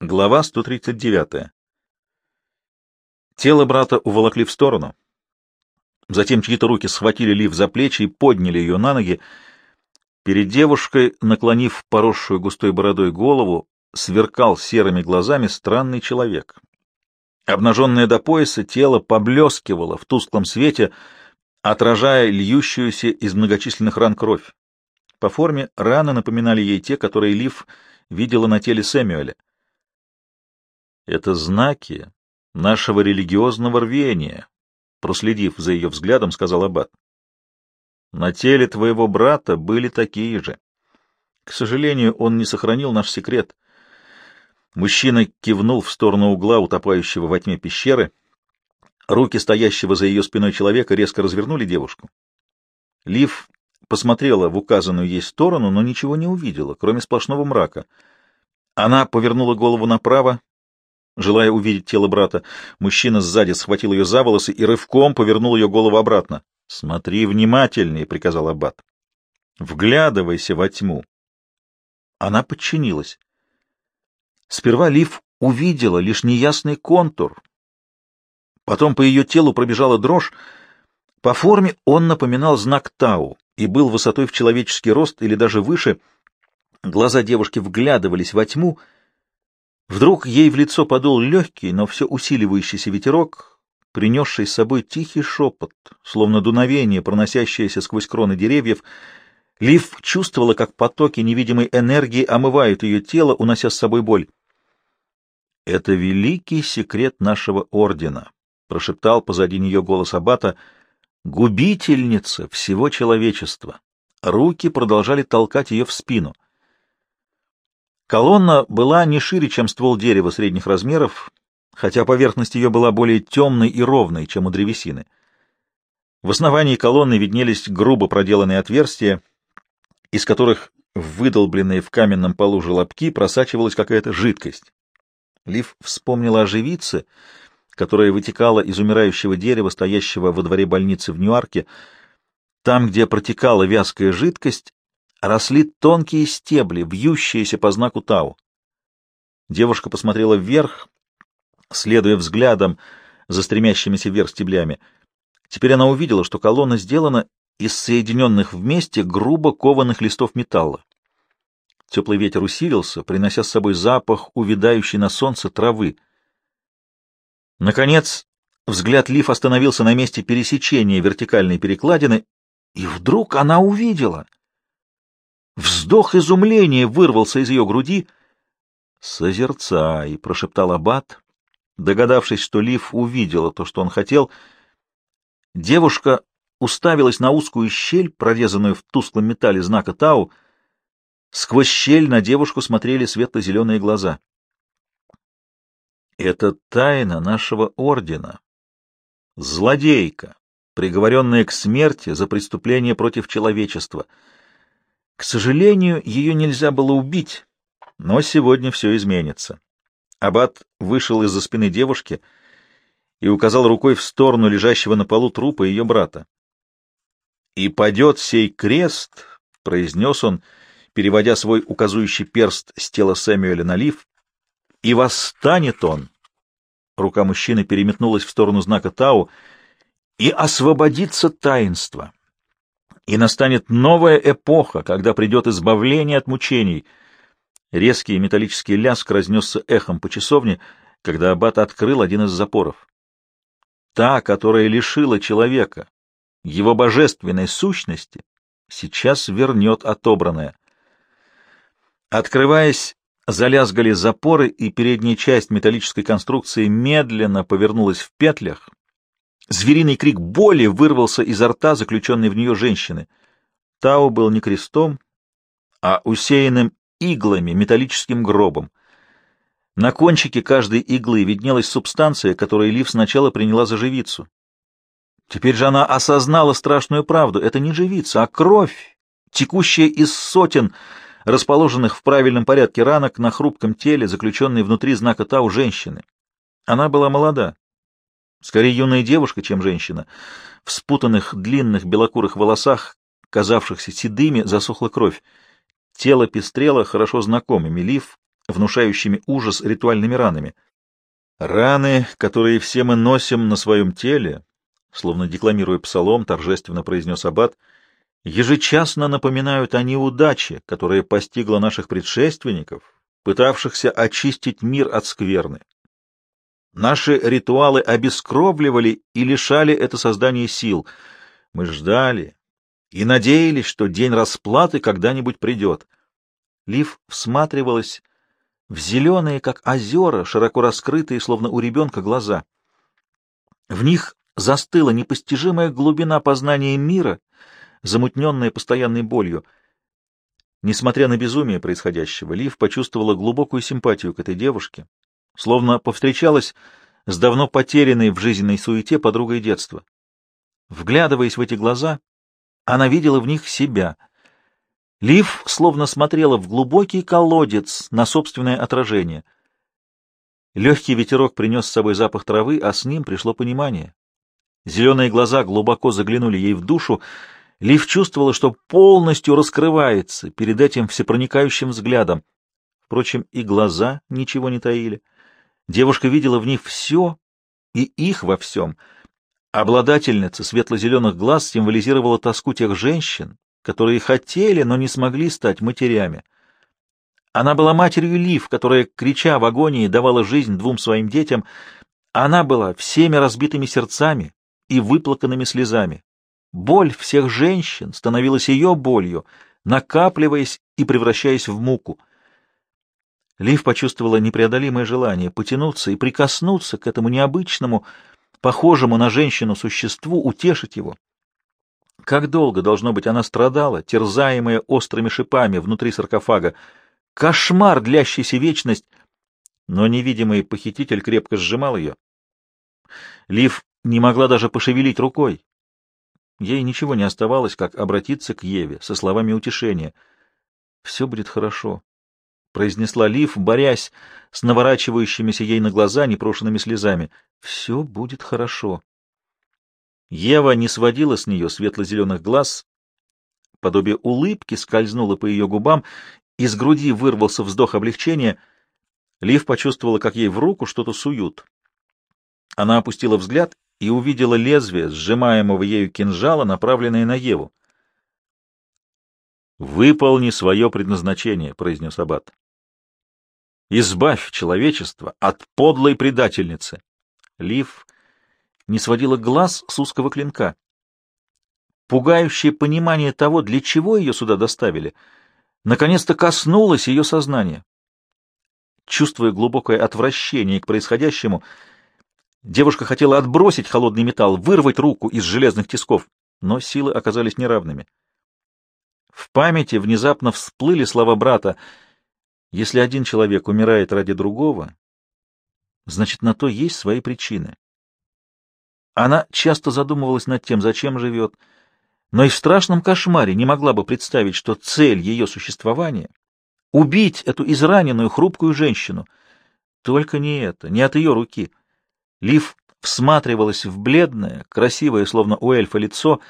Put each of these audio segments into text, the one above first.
Глава 139. Тело брата уволокли в сторону. Затем чьи-то руки схватили Лив за плечи и подняли ее на ноги. Перед девушкой, наклонив поросшую густой бородой голову, сверкал серыми глазами странный человек. Обнаженное до пояса тело поблескивало в тусклом свете, отражая льющуюся из многочисленных ран кровь. По форме раны напоминали ей те, которые Лив видела на теле Сэмюэля. Это знаки нашего религиозного рвения, проследив за ее взглядом, сказал Аббат. На теле твоего брата были такие же. К сожалению, он не сохранил наш секрет. Мужчина кивнул в сторону угла, утопающего во тьме пещеры. Руки стоящего за ее спиной человека резко развернули девушку. Лив посмотрела в указанную ей сторону, но ничего не увидела, кроме сплошного мрака. Она повернула голову направо, желая увидеть тело брата. Мужчина сзади схватил ее за волосы и рывком повернул ее голову обратно. — Смотри внимательнее, — приказал Аббат. — Вглядывайся во тьму. Она подчинилась. Сперва Лив увидела лишь неясный контур. Потом по ее телу пробежала дрожь. По форме он напоминал знак Тау и был высотой в человеческий рост или даже выше. Глаза девушки вглядывались во тьму — Вдруг ей в лицо подул легкий, но все усиливающийся ветерок, принесший с собой тихий шепот, словно дуновение, проносящееся сквозь кроны деревьев. Лив чувствовала, как потоки невидимой энергии омывают ее тело, унося с собой боль. «Это великий секрет нашего ордена», — прошептал позади нее голос Аббата, — «губительница всего человечества». Руки продолжали толкать ее в спину — Колонна была не шире, чем ствол дерева средних размеров, хотя поверхность ее была более темной и ровной, чем у древесины. В основании колонны виднелись грубо проделанные отверстия, из которых в выдолбленные в каменном полу желобки просачивалась какая-то жидкость. Лив вспомнила о живице, которая вытекала из умирающего дерева, стоящего во дворе больницы в Ньюарке. Там, где протекала вязкая жидкость, росли тонкие стебли, вьющиеся по знаку Тау. Девушка посмотрела вверх, следуя взглядом за стремящимися вверх стеблями. Теперь она увидела, что колонна сделана из соединенных вместе грубо кованых листов металла. Теплый ветер усилился, принося с собой запах увядающей на солнце травы. Наконец, взгляд Лив остановился на месте пересечения вертикальной перекладины, и вдруг она увидела — Вздох изумления вырвался из ее груди. «Созерцай», — прошептал Аббат, догадавшись, что Лив увидела то, что он хотел. Девушка уставилась на узкую щель, прорезанную в тусклом металле знака Тау. Сквозь щель на девушку смотрели светло-зеленые глаза. «Это тайна нашего ордена. Злодейка, приговоренная к смерти за преступление против человечества». К сожалению, ее нельзя было убить, но сегодня все изменится. Абат вышел из-за спины девушки и указал рукой в сторону лежащего на полу трупа ее брата. «И падет сей крест», — произнес он, переводя свой указующий перст с тела Сэмюэля на лиф, — «и восстанет он». Рука мужчины переметнулась в сторону знака Тау, — «и освободится таинство» и настанет новая эпоха, когда придет избавление от мучений. Резкий металлический лязг разнесся эхом по часовне, когда аббат открыл один из запоров. Та, которая лишила человека его божественной сущности, сейчас вернет отобранное. Открываясь, залязгали запоры, и передняя часть металлической конструкции медленно повернулась в петлях, Звериный крик боли вырвался изо рта заключенной в нее женщины. Тау был не крестом, а усеянным иглами металлическим гробом. На кончике каждой иглы виднелась субстанция, которую Лив сначала приняла за живицу. Теперь же она осознала страшную правду. Это не живица, а кровь, текущая из сотен, расположенных в правильном порядке ранок на хрупком теле, заключенной внутри знака Тау женщины. Она была молода, Скорее юная девушка, чем женщина. В спутанных длинных белокурых волосах, казавшихся седыми, засохла кровь. Тело пестрело хорошо знакомыми лиф, внушающими ужас ритуальными ранами. «Раны, которые все мы носим на своем теле», словно декламируя псалом, торжественно произнес Аббат, ежечасно напоминают о неудаче, которая постигла наших предшественников, пытавшихся очистить мир от скверны. Наши ритуалы обескровливали и лишали это создание сил. Мы ждали и надеялись, что день расплаты когда-нибудь придет. Лив всматривалась в зеленые, как озера, широко раскрытые, словно у ребенка, глаза. В них застыла непостижимая глубина познания мира, замутненная постоянной болью. Несмотря на безумие происходящего, Лив почувствовала глубокую симпатию к этой девушке, словно повстречалась с давно потерянной в жизненной суете подругой детства. Вглядываясь в эти глаза, она видела в них себя. Лив словно смотрела в глубокий колодец на собственное отражение. Легкий ветерок принес с собой запах травы, а с ним пришло понимание. Зеленые глаза глубоко заглянули ей в душу. Лив чувствовала, что полностью раскрывается перед этим всепроникающим взглядом. Впрочем, и глаза ничего не таили. Девушка видела в них все и их во всем. Обладательница светло-зеленых глаз символизировала тоску тех женщин, которые хотели, но не смогли стать матерями. Она была матерью Лив, которая, крича в агонии, давала жизнь двум своим детям. Она была всеми разбитыми сердцами и выплаканными слезами. Боль всех женщин становилась ее болью, накапливаясь и превращаясь в муку — Лив почувствовала непреодолимое желание потянуться и прикоснуться к этому необычному, похожему на женщину существу, утешить его. Как долго, должно быть, она страдала, терзаемая острыми шипами внутри саркофага. Кошмар, длящийся вечность! Но невидимый похититель крепко сжимал ее. Лив не могла даже пошевелить рукой. Ей ничего не оставалось, как обратиться к Еве со словами утешения. «Все будет хорошо произнесла Лив, борясь с наворачивающимися ей на глаза непрошенными слезами. «Все будет хорошо». Ева не сводила с нее светло-зеленых глаз. Подобие улыбки скользнуло по ее губам, из груди вырвался вздох облегчения. Лив почувствовала, как ей в руку что-то суют. Она опустила взгляд и увидела лезвие, сжимаемого ею кинжала, направленное на Еву. «Выполни свое предназначение», — произнес Аббат. Избавь человечество от подлой предательницы. Лив не сводила глаз с узкого клинка. Пугающее понимание того, для чего ее сюда доставили, наконец-то коснулось ее сознания. Чувствуя глубокое отвращение к происходящему, девушка хотела отбросить холодный металл, вырвать руку из железных тисков, но силы оказались неравными. В памяти внезапно всплыли слова брата — если один человек умирает ради другого, значит, на то есть свои причины. Она часто задумывалась над тем, зачем живет, но и в страшном кошмаре не могла бы представить, что цель ее существования — убить эту израненную, хрупкую женщину. Только не это, не от ее руки. Лив всматривалась в бледное, красивое, словно у эльфа, лицо.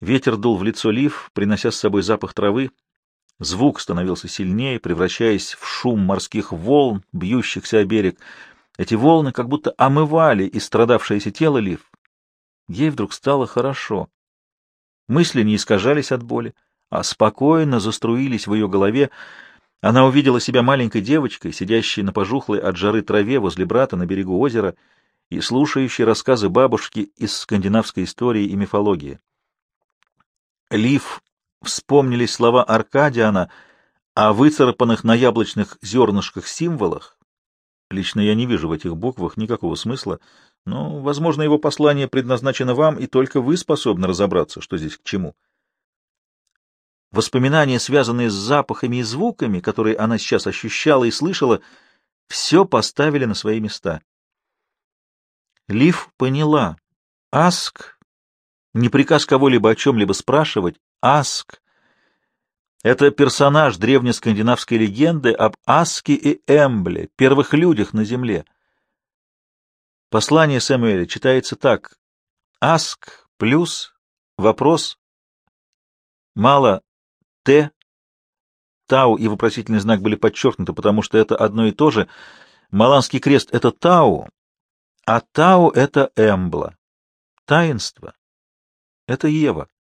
Ветер дул в лицо Лив, принося с собой запах травы, Звук становился сильнее, превращаясь в шум морских волн, бьющихся о берег. Эти волны как будто омывали истрадавшееся тело Лив. Ей вдруг стало хорошо. Мысли не искажались от боли, а спокойно заструились в ее голове. Она увидела себя маленькой девочкой, сидящей на пожухлой от жары траве возле брата на берегу озера и слушающей рассказы бабушки из скандинавской истории и мифологии. Лив вспомнились слова Аркадиана о выцарапанных на яблочных зернышках символах. Лично я не вижу в этих буквах никакого смысла, но, возможно, его послание предназначено вам, и только вы способны разобраться, что здесь к чему. Воспоминания, связанные с запахами и звуками, которые она сейчас ощущала и слышала, все поставили на свои места. Лив поняла. Аск — не приказ кого-либо о чем-либо спрашивать, Аск. Это персонаж древнескандинавской легенды об Аске и Эмбле, первых людях на Земле. Послание Сэмюэля читается так. Аск плюс вопрос мало Т Тау и вопросительный знак были подчеркнуты, потому что это одно и то же. Маланский крест — это Тау, а Тау — это Эмбла. Таинство — это Ева.